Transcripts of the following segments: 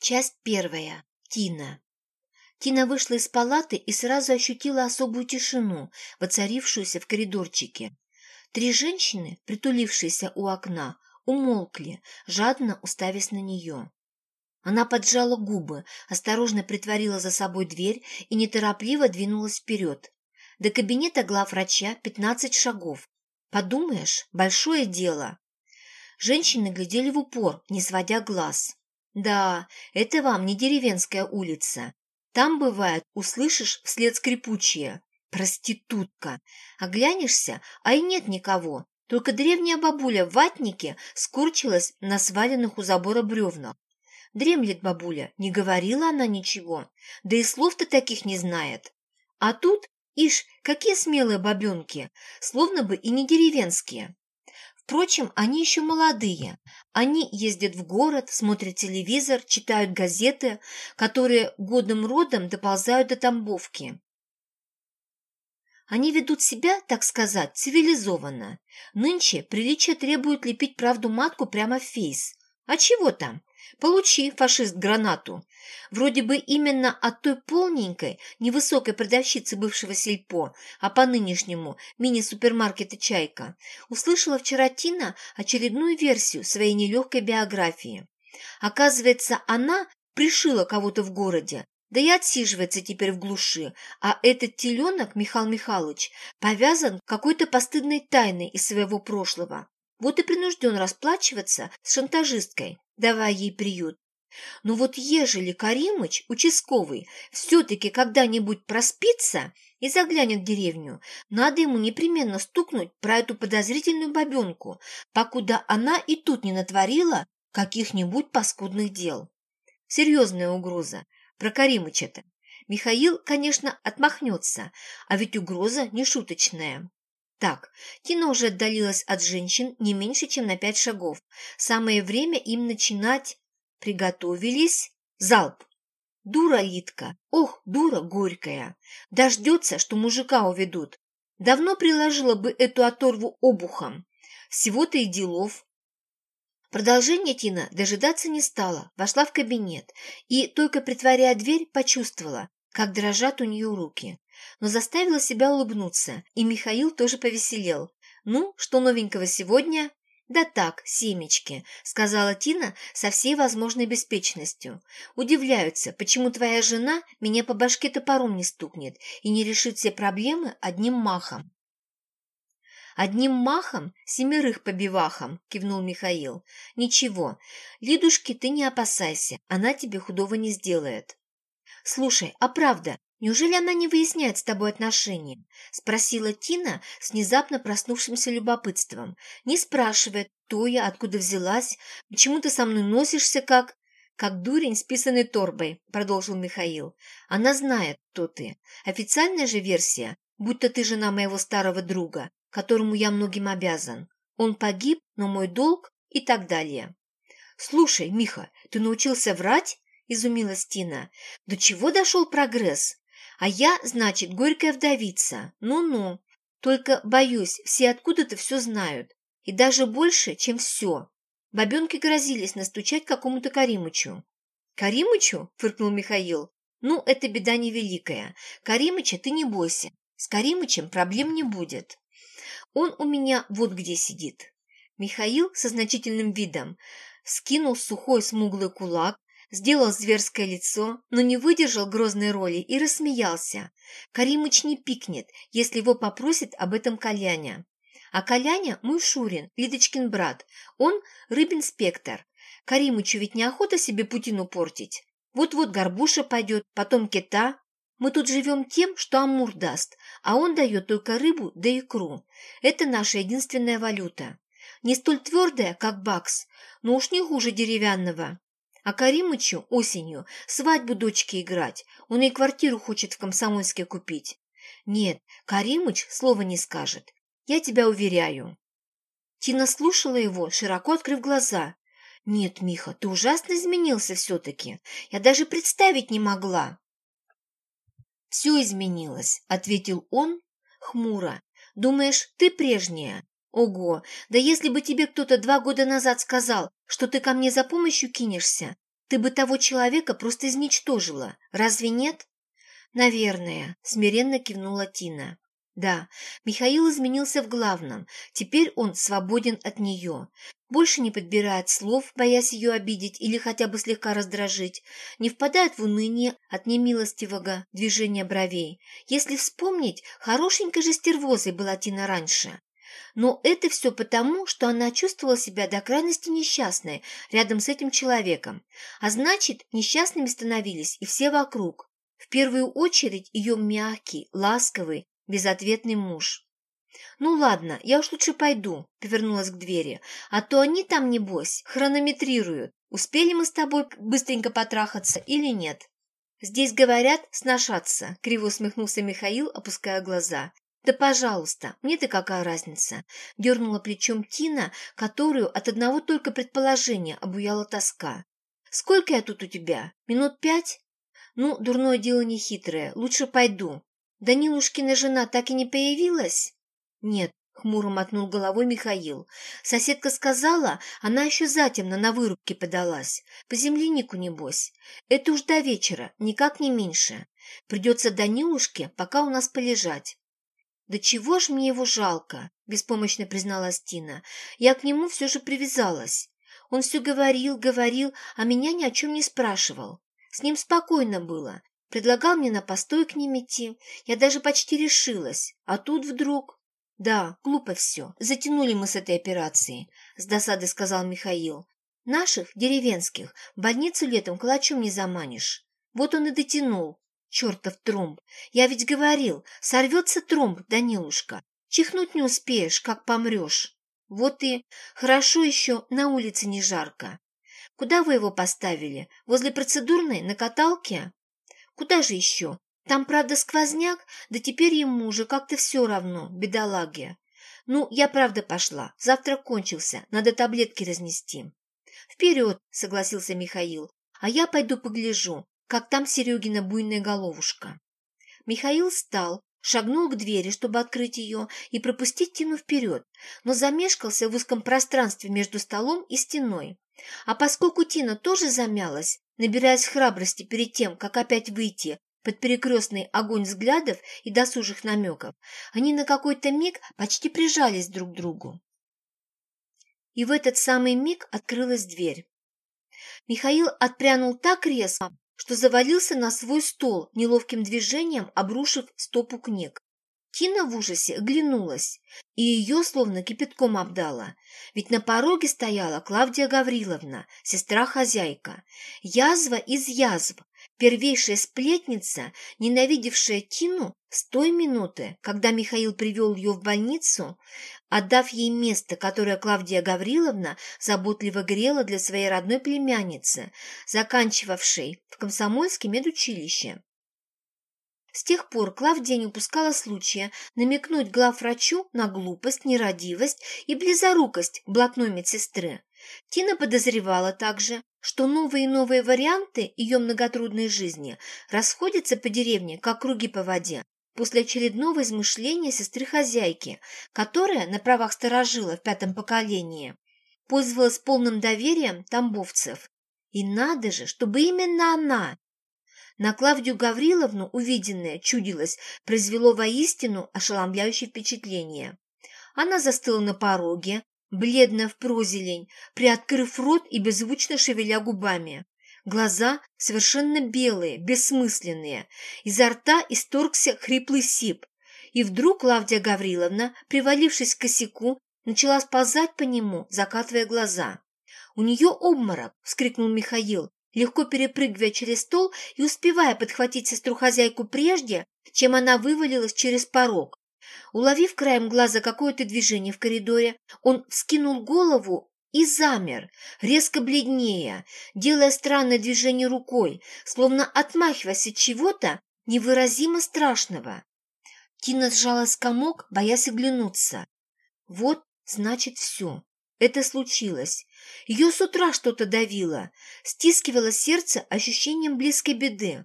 Часть первая. Тина. Тина вышла из палаты и сразу ощутила особую тишину, воцарившуюся в коридорчике. Три женщины, притулившиеся у окна, умолкли, жадно уставясь на нее. Она поджала губы, осторожно притворила за собой дверь и неторопливо двинулась вперед. До кабинета главврача пятнадцать шагов. Подумаешь, большое дело. Женщины глядели в упор, не сводя глаз. Да, это вам не деревенская улица. Там, бывает, услышишь вслед скрипучее. Проститутка. Оглянешься, а и нет никого. Только древняя бабуля в ватнике скорчилась на сваленных у забора бревнах. Дремлет бабуля, не говорила она ничего, да и слов-то таких не знает. А тут, ишь, какие смелые бабенки, словно бы и не деревенские. Впрочем, они еще молодые. Они ездят в город, смотрят телевизор, читают газеты, которые годным родом доползают до Тамбовки. Они ведут себя, так сказать, цивилизованно. Нынче приличие требует лепить правду матку прямо в фейс. А чего там? Получи, фашист, гранату. Вроде бы именно от той полненькой, невысокой продавщицы бывшего сельпо, а по нынешнему мини-супермаркета «Чайка», услышала вчера Тина очередную версию своей нелегкой биографии. Оказывается, она пришила кого-то в городе, да и отсиживается теперь в глуши, а этот теленок, Михаил Михайлович, повязан какой-то постыдной тайной из своего прошлого. Вот и принужден расплачиваться с шантажисткой, давая ей приют. Но вот ежели Каримыч, участковый, все-таки когда-нибудь проспится и заглянет в деревню, надо ему непременно стукнуть про эту подозрительную бабенку, покуда она и тут не натворила каких-нибудь паскудных дел. Серьезная угроза. Про Каримыча-то. Михаил, конечно, отмахнется, а ведь угроза не шуточная. Так, Тина уже отдалилась от женщин не меньше, чем на пять шагов. Самое время им начинать. Приготовились. Залп. Дура Литка. Ох, дура горькая. Дождется, что мужика уведут. Давно приложила бы эту оторву обухом. Всего-то и делов. Продолжение Тина дожидаться не стала, вошла в кабинет и, только притворяя дверь, почувствовала, как дрожат у нее руки но заставила себя улыбнуться, и Михаил тоже повеселел. «Ну, что новенького сегодня?» «Да так, семечки», — сказала Тина со всей возможной беспечностью. «Удивляются, почему твоя жена меня по башке топором не стукнет и не решит все проблемы одним махом». «Одним махом семерых побивахом», — кивнул Михаил. «Ничего, Лидушки, ты не опасайся, она тебе худого не сделает». «Слушай, а правда, «Неужели она не выясняет с тобой отношения?» – спросила Тина с внезапно проснувшимся любопытством. «Не спрашивает, кто я, откуда взялась, почему ты со мной носишься, как...» «Как дурень с писаной торбой», – продолжил Михаил. «Она знает, кто ты. Официальная же версия, будто ты жена моего старого друга, которому я многим обязан. Он погиб, но мой долг и так далее». «Слушай, Миха, ты научился врать?» – изумилась Тина. «До чего дошел прогресс? А я, значит, горькая вдовица. Ну-ну. Только, боюсь, все откуда-то все знают. И даже больше, чем все. Бабенки грозились настучать какому-то Каримычу. «Каримычу?» – фыркнул Михаил. «Ну, это беда невеликая. Каримыча ты не бойся. С Каримычем проблем не будет. Он у меня вот где сидит». Михаил со значительным видом скинул сухой смуглый кулак, сделал зверское лицо, но не выдержал грозной роли и рассмеялся. Каримыч не пикнет, если его попросит об этом Коляня. А Коляня – мой Шурин, Лидочкин брат. Он – рыбинспектор. Каримычу ведь неохота себе путину портить. Вот-вот горбуша пойдет, потом кита. Мы тут живем тем, что Амур даст, а он дает только рыбу да икру. Это наша единственная валюта. Не столь твердая, как бакс, но уж не хуже деревянного. А Каримычу осенью свадьбу дочки играть. Он и квартиру хочет в Комсомольске купить. Нет, Каримыч слова не скажет. Я тебя уверяю. Тина слушала его, широко открыв глаза. «Нет, Миха, ты ужасно изменился все-таки. Я даже представить не могла». «Все изменилось», — ответил он хмуро. «Думаешь, ты прежняя? Ого, да если бы тебе кто-то два года назад сказал, что ты ко мне за помощью кинешься, ты бы того человека просто изничтожила. Разве нет?» «Наверное», – смиренно кивнула Тина. Да, Михаил изменился в главном. Теперь он свободен от нее. Больше не подбирает слов, боясь ее обидеть или хотя бы слегка раздражить. Не впадает в уныние от немилостивого движения бровей. Если вспомнить, хорошенькой же стервозой была Тина раньше. Но это все потому, что она чувствовала себя до крайности несчастной рядом с этим человеком. А значит, несчастными становились и все вокруг. В первую очередь ее мягкий, ласковый, безответный муж. «Ну ладно, я уж лучше пойду», — повернулась к двери, «а то они там, небось, хронометрируют, успели мы с тобой быстренько потрахаться или нет». «Здесь говорят сношаться», — криво усмехнулся Михаил, опуская глаза. «Да пожалуйста, мне-то какая разница?» — дернула плечом Тина, которую от одного только предположения обуяла тоска. «Сколько я тут у тебя? Минут пять?» «Ну, дурное дело не хитрое, лучше пойду. Данилушкина жена так и не появилась? Нет, хмуро мотнул головой Михаил. Соседка сказала, она еще затемно на вырубке подалась. По землянику, небось. Это уж до вечера, никак не меньше. Придется Данилушке пока у нас полежать. «Да чего ж мне его жалко?» – беспомощно призналась Тина. «Я к нему все же привязалась. Он все говорил, говорил, а меня ни о чем не спрашивал. С ним спокойно было. Предлагал мне на постой к ним идти. Я даже почти решилась. А тут вдруг... Да, глупо все. Затянули мы с этой операцией, с досадой сказал Михаил. Наших, деревенских, в больницу летом калачом не заманишь. Вот он и дотянул. Чертов тромб. Я ведь говорил, сорвется тромб, Данилушка. Чихнуть не успеешь, как помрешь. Вот и хорошо еще на улице не жарко. Куда вы его поставили? Возле процедурной, на каталке? Куда же еще? Там, правда, сквозняк, да теперь ему уже как-то все равно, бедолаге. Ну, я правда пошла. Завтра кончился, надо таблетки разнести. Вперед, согласился Михаил, а я пойду погляжу, как там Серегина буйная головушка. Михаил встал, шагнул к двери, чтобы открыть ее и пропустить Тину вперед, но замешкался в узком пространстве между столом и стеной. А поскольку Тина тоже замялась, набираясь храбрости перед тем, как опять выйти под перекрестный огонь взглядов и досужих намеков, они на какой-то миг почти прижались друг к другу. И в этот самый миг открылась дверь. Михаил отпрянул так резко, что завалился на свой стол, неловким движением обрушив стопу книг. Тина в ужасе оглянулась, и ее словно кипятком обдала. Ведь на пороге стояла Клавдия Гавриловна, сестра-хозяйка. Язва из язв, первейшая сплетница, ненавидевшая Тину с той минуты, когда Михаил привел ее в больницу, отдав ей место, которое Клавдия Гавриловна заботливо грела для своей родной племянницы, заканчивавшей в Комсомольске медучилище. С тех пор Клавдия не упускала случая намекнуть главврачу на глупость, нерадивость и близорукость блатной медсестры. Тина подозревала также, что новые и новые варианты ее многотрудной жизни расходятся по деревне, как круги по воде, после очередного измышления сестры-хозяйки, которая на правах сторожила в пятом поколении пользовалась полным доверием тамбовцев. И надо же, чтобы именно она, на Клавдию Гавриловну увиденное, чудилось, произвело воистину ошеломляющее впечатление. Она застыла на пороге, бледная в прозелень, приоткрыв рот и беззвучно шевеля губами. Глаза совершенно белые, бессмысленные. Изо рта исторгся хриплый сип. И вдруг Клавдия Гавриловна, привалившись к косяку, начала сползать по нему, закатывая глаза. «У нее обморок!» — вскрикнул Михаил, легко перепрыгивая через стол и успевая подхватить сестру-хозяйку прежде, чем она вывалилась через порог. Уловив краем глаза какое-то движение в коридоре, он вскинул голову и замер, резко бледнее, делая странное движение рукой, словно отмахиваясь от чего-то невыразимо страшного. Тина сжалась комок, боясь оглянуться. Вот, значит, все. Это случилось. Ее с утра что-то давило, стискивало сердце ощущением близкой беды.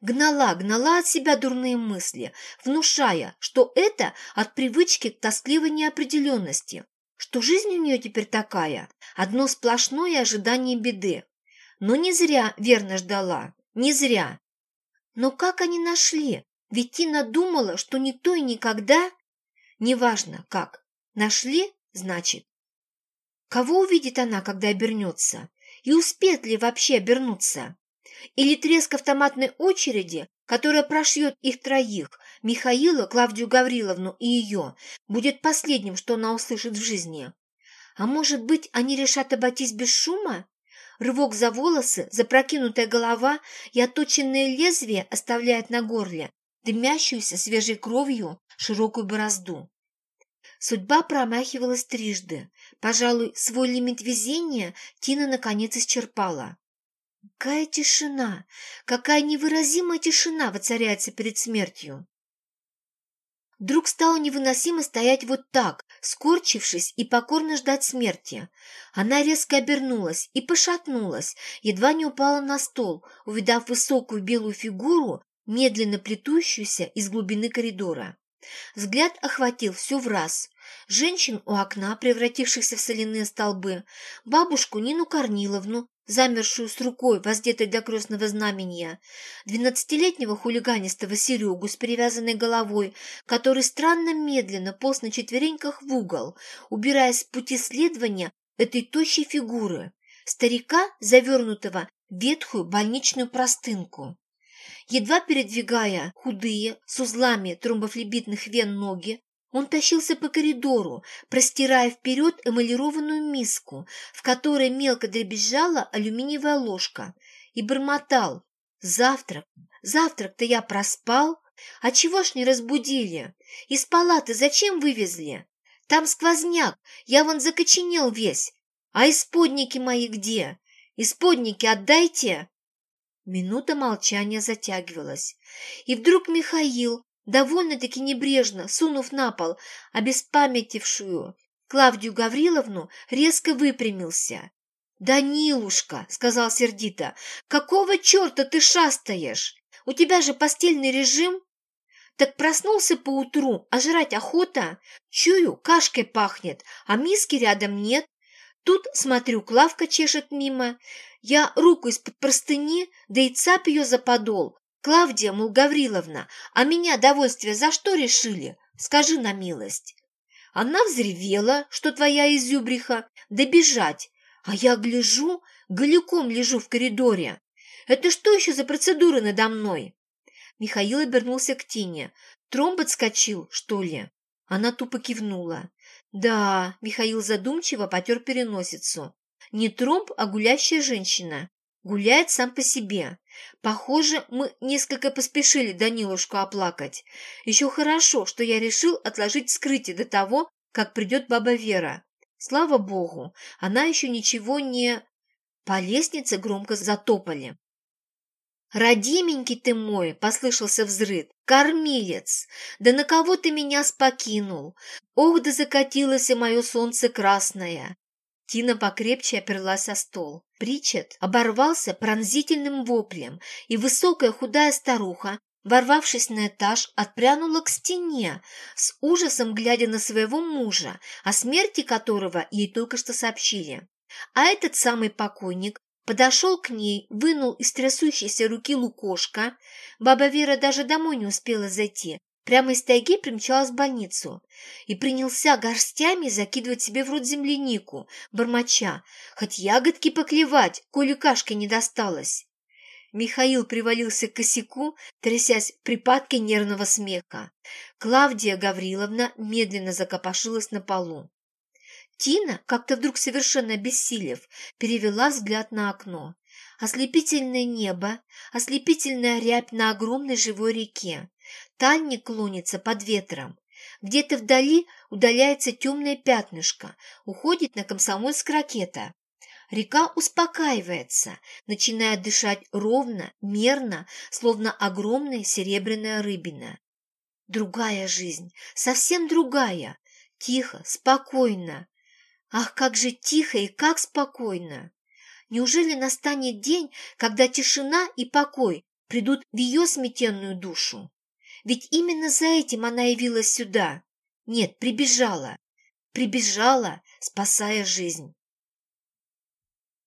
Гнала, гнала от себя дурные мысли, внушая, что это от привычки к тоскливой неопределенности, что жизнь у нее теперь такая, одно сплошное ожидание беды. Но не зря верно ждала, не зря. Но как они нашли? Ведь Тина думала, что никто и никогда... Неважно, как. Нашли, значит. Кого увидит она, когда обернется? И успеет ли вообще обернуться? Или треск автоматной очереди, которая прошьет их троих, Михаила, Клавдию Гавриловну и ее, будет последним, что она услышит в жизни? А может быть, они решат обойтись без шума? Рывок за волосы, запрокинутая голова и отточенное лезвие оставляет на горле дымящуюся свежей кровью широкую борозду. Судьба промахивалась трижды. Пожалуй, свой лимит везения Тина наконец исчерпала. Какая тишина! Какая невыразимая тишина воцаряется перед смертью! Вдруг стало невыносимо стоять вот так, скорчившись и покорно ждать смерти. Она резко обернулась и пошатнулась, едва не упала на стол, увидав высокую белую фигуру, медленно плетущуюся из глубины коридора. Взгляд охватил все в раз. Женщин у окна, превратившихся в соляные столбы, бабушку Нину Корниловну, замершую с рукой, воздетой для крестного знамения, двенадцатилетнего хулиганистого Серегу с перевязанной головой, который странно медленно полз на четвереньках в угол, убираясь с пути следования этой тощей фигуры, старика, завернутого в ветхую больничную простынку. Едва передвигая худые, с узлами тромбофлебитных вен ноги, он тащился по коридору, простирая вперед эмалированную миску, в которой мелко дребезжала алюминиевая ложка, и бормотал. «Завтрак! Завтрак-то я проспал! А чего ж не разбудили? Из палаты зачем вывезли? Там сквозняк, я вон закоченел весь. А исподники мои где? Исподники отдайте!» Минута молчания затягивалась. И вдруг Михаил, довольно-таки небрежно, сунув на пол обеспамятившую Клавдию Гавриловну, резко выпрямился. «Данилушка», — сказал сердито, — «какого черта ты шастаешь? У тебя же постельный режим». Так проснулся поутру, а жрать охота? Чую, кашкой пахнет, а миски рядом нет. Тут, смотрю, Клавка чешет мимо. Я руку из-под простыни, да и цап ее за подол. Клавдия, мол, Гавриловна, а меня довольствие за что решили? Скажи на милость. Она взревела, что твоя изюбриха, да бежать. А я гляжу, голиком лежу в коридоре. Это что еще за процедура надо мной? Михаил обернулся к Тине. Тромб отскочил, что ли? Она тупо кивнула. Да, Михаил задумчиво потер переносицу. Не тромб, а гулящая женщина. Гуляет сам по себе. Похоже, мы несколько поспешили Данилушку оплакать. Еще хорошо, что я решил отложить скрытие до того, как придет баба Вера. Слава богу, она еще ничего не... По лестнице громко затопали. «Родименький ты мой!» — послышался взрыв. «Кормилец! Да на кого ты меня спокинул? Ох, да закатилось и мое солнце красное!» Тина покрепче оперлась о стол. Причет оборвался пронзительным воплем, и высокая худая старуха, ворвавшись на этаж, отпрянула к стене, с ужасом глядя на своего мужа, о смерти которого ей только что сообщили. А этот самый покойник подошел к ней, вынул из трясущейся руки лукошка. Баба Вера даже домой не успела зайти, прямо из тайги примчалась в больницу и принялся горстями закидывать себе в рот землянику, бормоча, хоть ягодки поклевать, коли кашки не досталось. Михаил привалился к косяку, трясясь в нервного смеха. Клавдия Гавриловна медленно закопошилась на полу. Тина, как-то вдруг совершенно обессилев, перевела взгляд на окно. Ослепительное небо, ослепительная рябь на огромной живой реке. Тальник клонится под ветром. Где-то вдали удаляется темное пятнышко, уходит на комсомольск ракета. Река успокаивается, начинает дышать ровно, мерно, словно огромная серебряная рыбина. Другая жизнь, совсем другая, тихо, спокойно. Ах, как же тихо и как спокойно! Неужели настанет день, когда тишина и покой придут в ее сметенную душу? Ведь именно за этим она явилась сюда. Нет, прибежала. Прибежала, спасая жизнь.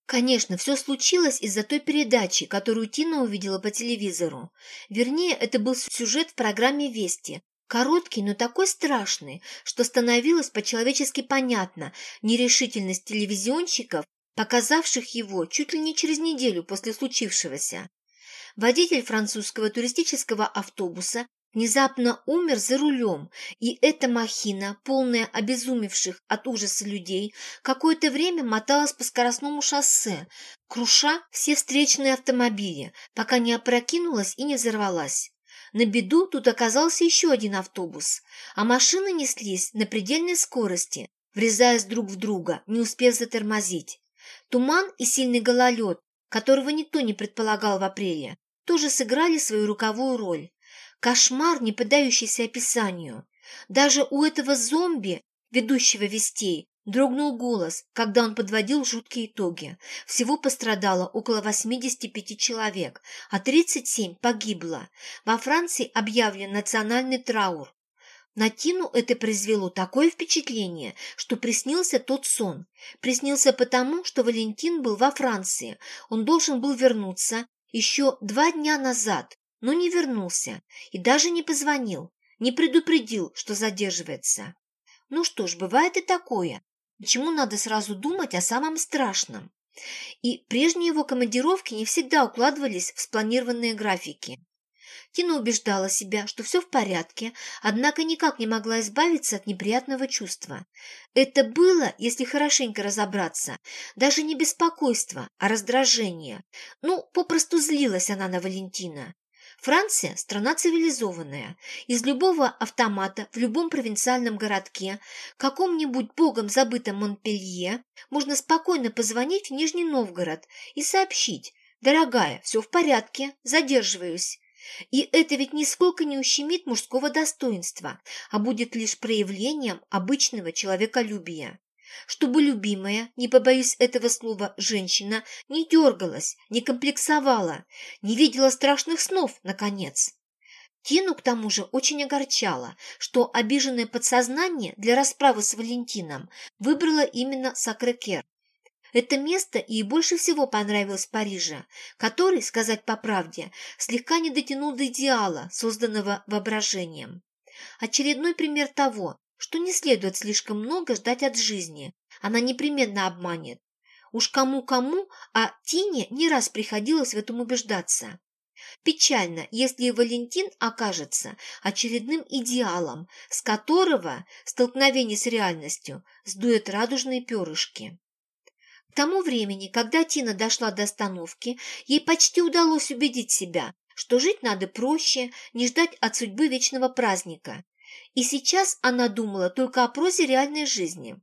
Конечно, все случилось из-за той передачи, которую Тина увидела по телевизору. Вернее, это был сюжет в программе «Вести». Короткий, но такой страшный, что становилось по-человечески понятно нерешительность телевизионщиков, показавших его чуть ли не через неделю после случившегося. Водитель французского туристического автобуса внезапно умер за рулем, и эта махина, полная обезумевших от ужаса людей, какое-то время моталась по скоростному шоссе, круша все встречные автомобили, пока не опрокинулась и не взорвалась. На беду тут оказался еще один автобус, а машины неслись на предельной скорости, врезаясь друг в друга, не успев затормозить. Туман и сильный гололед, которого никто не предполагал в апреле, тоже сыграли свою руковую роль. Кошмар, не поддающийся описанию. Даже у этого зомби, ведущего вестей, дрогнул голос, когда он подводил жуткие итоги. Всего пострадало около 85 человек, а 37 погибло. Во Франции объявлен национальный траур. На Тину это произвело такое впечатление, что приснился тот сон. Приснился потому, что Валентин был во Франции. Он должен был вернуться еще два дня назад, но не вернулся и даже не позвонил, не предупредил, что задерживается. Ну что ж, бывает и такое. Почему надо сразу думать о самом страшном? И прежние его командировки не всегда укладывались в спланированные графики. Тина убеждала себя, что все в порядке, однако никак не могла избавиться от неприятного чувства. Это было, если хорошенько разобраться, даже не беспокойство, а раздражение. Ну, попросту злилась она на Валентина. Франция – страна цивилизованная. Из любого автомата в любом провинциальном городке, каком-нибудь богом забытом Монпелье, можно спокойно позвонить в Нижний Новгород и сообщить «Дорогая, все в порядке, задерживаюсь». И это ведь нисколько не ущемит мужского достоинства, а будет лишь проявлением обычного человеколюбия чтобы любимая, не побоюсь этого слова, женщина не дергалась, не комплексовала, не видела страшных снов, наконец. Тину, к тому же, очень огорчало, что обиженное подсознание для расправы с Валентином выбрало именно Сакрекер. Это место ей больше всего понравилось в Париже, который, сказать по правде, слегка не дотянул до идеала, созданного воображением. Очередной пример того, что не следует слишком много ждать от жизни. Она непременно обманет. Уж кому-кому, а Тине не раз приходилось в этом убеждаться. Печально, если Валентин окажется очередным идеалом, с которого столкновение с реальностью сдует радужные перышки. К тому времени, когда Тина дошла до остановки, ей почти удалось убедить себя, что жить надо проще, не ждать от судьбы вечного праздника. И сейчас она думала только о прозе реальной жизни.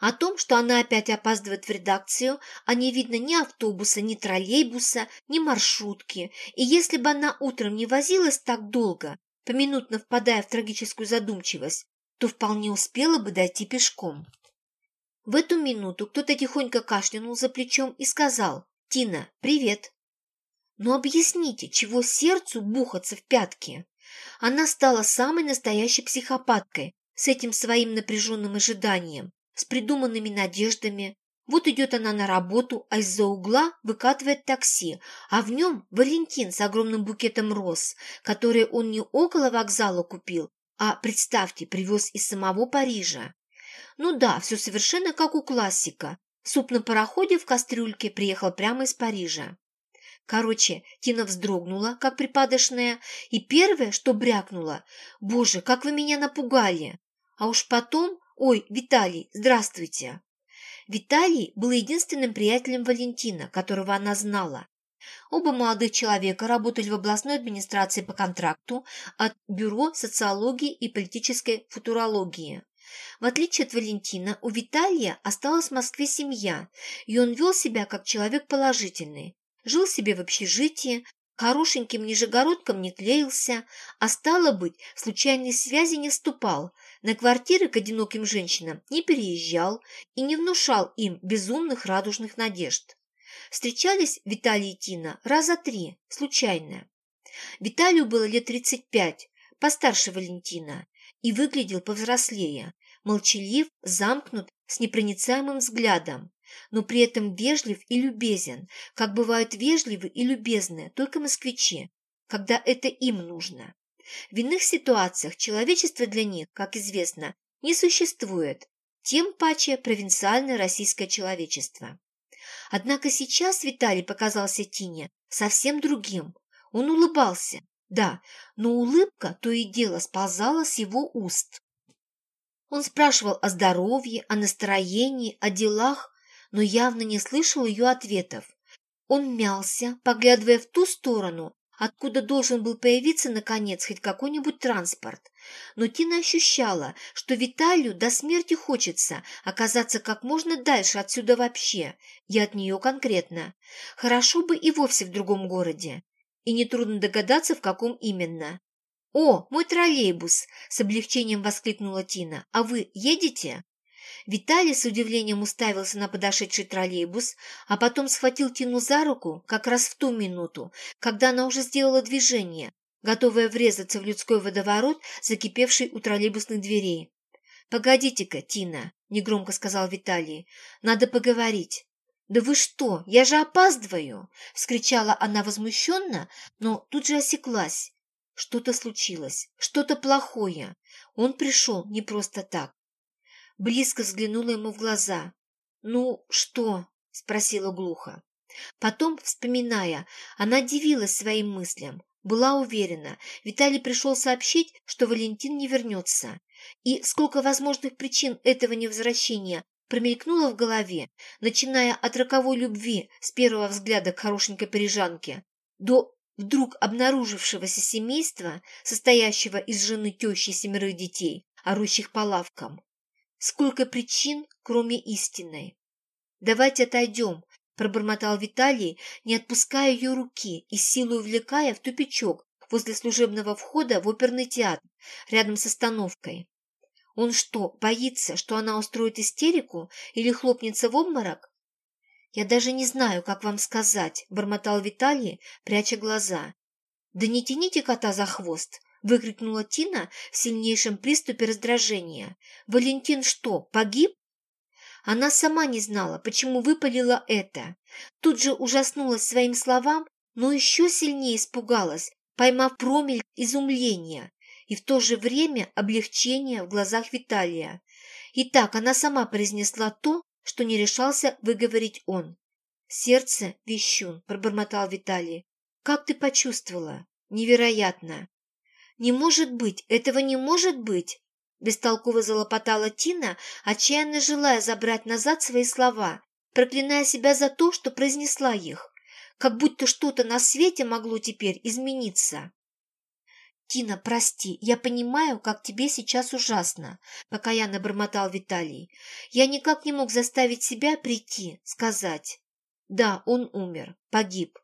О том, что она опять опаздывает в редакцию, а не видно ни автобуса, ни троллейбуса, ни маршрутки. И если бы она утром не возилась так долго, поминутно впадая в трагическую задумчивость, то вполне успела бы дойти пешком. В эту минуту кто-то тихонько кашлянул за плечом и сказал «Тина, привет». Но объясните, чего сердцу бухаться в пятки? Она стала самой настоящей психопаткой с этим своим напряженным ожиданием, с придуманными надеждами. Вот идет она на работу, а из-за угла выкатывает такси, а в нем Валентин с огромным букетом роз, которые он не около вокзала купил, а, представьте, привез из самого Парижа. Ну да, все совершенно как у классика. Суп на пароходе в кастрюльке приехал прямо из Парижа. Короче, Тина вздрогнула, как припадочная, и первое, что брякнула, «Боже, как вы меня напугали!» А уж потом, «Ой, Виталий, здравствуйте!» Виталий был единственным приятелем Валентина, которого она знала. Оба молодых человека работали в областной администрации по контракту от Бюро социологии и политической футурологии. В отличие от Валентина, у Виталия осталась в Москве семья, и он вел себя как человек положительный. Жил себе в общежитии, хорошеньким нижегородком не клеился, а стало быть, в случайные связи не вступал, на квартиры к одиноким женщинам не переезжал и не внушал им безумных радужных надежд. Встречались Виталий и Тина раза три, случайно. Виталию было лет 35, постарше Валентина, и выглядел повзрослее, молчалив, замкнут, с непроницаемым взглядом. Но при этом вежлив и любезен, как бывают вежливы и любезны только москвичи, когда это им нужно. В иных ситуациях человечество для них, как известно, не существует, тем паче провинциальное российское человечество. Однако сейчас Виталий показался Тине совсем другим. Он улыбался, да, но улыбка то и дело сползала с его уст. Он спрашивал о здоровье, о настроении, о делах, но явно не слышал ее ответов. Он мялся, поглядывая в ту сторону, откуда должен был появиться, наконец, хоть какой-нибудь транспорт. Но Тина ощущала, что Виталию до смерти хочется оказаться как можно дальше отсюда вообще, и от нее конкретно. Хорошо бы и вовсе в другом городе. И нетрудно догадаться, в каком именно. «О, мой троллейбус!» – с облегчением воскликнула Тина. «А вы едете?» Виталий с удивлением уставился на подошедший троллейбус, а потом схватил Тину за руку как раз в ту минуту, когда она уже сделала движение, готовая врезаться в людской водоворот, закипевший у троллейбусных дверей. «Погодите-ка, Тина», – негромко сказал Виталий, – «надо поговорить». «Да вы что, я же опаздываю!» – вскричала она возмущенно, но тут же осеклась. Что-то случилось, что-то плохое. Он пришел не просто так. Близко взглянула ему в глаза. «Ну, что?» – спросила глухо. Потом, вспоминая, она дивилась своим мыслям. Была уверена, Виталий пришел сообщить, что Валентин не вернется. И сколько возможных причин этого невозвращения промелькнуло в голове, начиная от роковой любви с первого взгляда к хорошенькой парижанке, до вдруг обнаружившегося семейства, состоящего из жены тещи и семерых детей, орущих по лавкам. Сколько причин, кроме истинной. «Давайте отойдем», – пробормотал Виталий, не отпуская ее руки и силой увлекая в тупичок возле служебного входа в оперный театр, рядом с остановкой. Он что, боится, что она устроит истерику или хлопнется в обморок? «Я даже не знаю, как вам сказать», – бормотал Виталий, пряча глаза. «Да не тяните кота за хвост!» – выкрикнула Тина в сильнейшем приступе раздражения. «Валентин что, погиб?» Она сама не знала, почему выпалила это. Тут же ужаснулась своим словам, но еще сильнее испугалась, поймав промель изумления и в то же время облегчение в глазах Виталия. И так она сама произнесла то, что не решался выговорить он. «Сердце, вещун», – пробормотал Виталий. «Как ты почувствовала? Невероятно!» «Не может быть! Этого не может быть!» Бестолково залопотала Тина, отчаянно желая забрать назад свои слова, проклиная себя за то, что произнесла их, как будто что-то на свете могло теперь измениться. «Тина, прости, я понимаю, как тебе сейчас ужасно», – покаянно бормотал Виталий. «Я никак не мог заставить себя прийти, сказать. Да, он умер, погиб».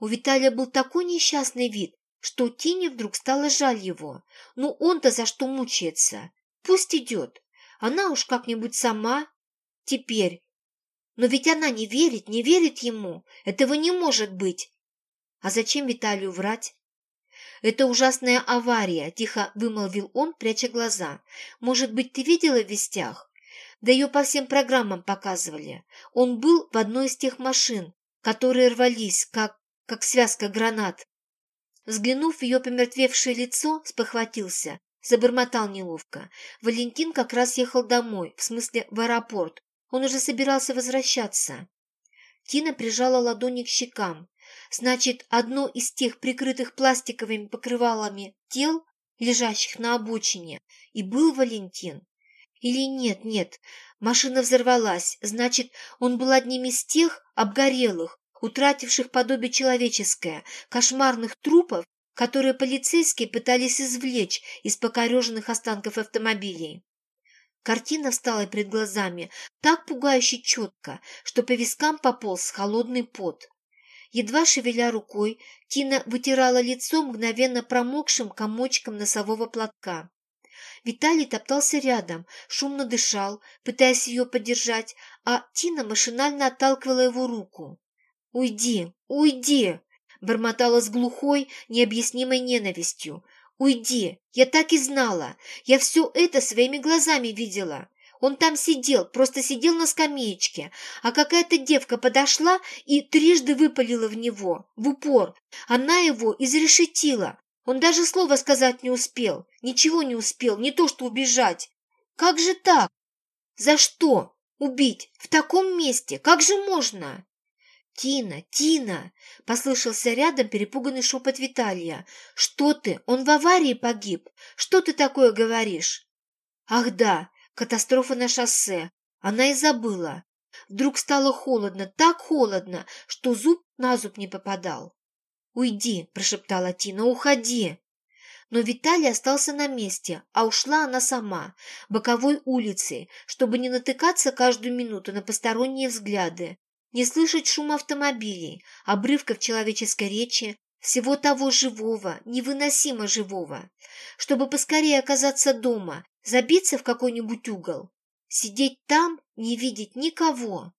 У Виталия был такой несчастный вид, что Тине вдруг стало жаль его. Ну он-то за что мучается? Пусть идет. Она уж как-нибудь сама. Теперь. Но ведь она не верит, не верит ему. Этого не может быть. А зачем Виталию врать? «Это ужасная авария», – тихо вымолвил он, пряча глаза. «Может быть, ты видела в вестях?» Да ее по всем программам показывали. Он был в одной из тех машин, которые рвались, как, как связка гранат. Взглянув в ее помертвевшее лицо, спохватился, забормотал неловко. Валентин как раз ехал домой, в смысле в аэропорт. Он уже собирался возвращаться. Тина прижала ладони к щекам. Значит, одно из тех прикрытых пластиковыми покрывалами тел, лежащих на обочине, и был Валентин. Или нет, нет, машина взорвалась, значит, он был одним из тех обгорелых, утративших подобие человеческое, кошмарных трупов, которые полицейские пытались извлечь из покореженных останков автомобилей. Картина встала перед глазами так пугающе четко, что по вискам пополз холодный пот. Едва шевеля рукой, Тина вытирала лицо мгновенно промокшим комочком носового платка. Виталий топтался рядом, шумно дышал, пытаясь ее поддержать, а Тина машинально отталкивала его руку. «Уйди, уйди!» – бормотала с глухой, необъяснимой ненавистью. «Уйди! Я так и знала! Я все это своими глазами видела! Он там сидел, просто сидел на скамеечке, а какая-то девка подошла и трижды выпалила в него, в упор. Она его изрешетила. Он даже слова сказать не успел, ничего не успел, не то что убежать. Как же так? За что? Убить? В таком месте? Как же можно? «Тина, Тина!» – послышался рядом перепуганный шепот Виталия. «Что ты? Он в аварии погиб. Что ты такое говоришь?» «Ах да, катастрофа на шоссе. Она и забыла. Вдруг стало холодно, так холодно, что зуб на зуб не попадал. «Уйди!» – прошептала Тина. «Уходи!» Но Виталий остался на месте, а ушла она сама, боковой улицей, чтобы не натыкаться каждую минуту на посторонние взгляды, не слышать шум автомобилей, обрывков человеческой речи, всего того живого, невыносимо живого, чтобы поскорее оказаться дома, забиться в какой-нибудь угол, сидеть там, не видеть никого.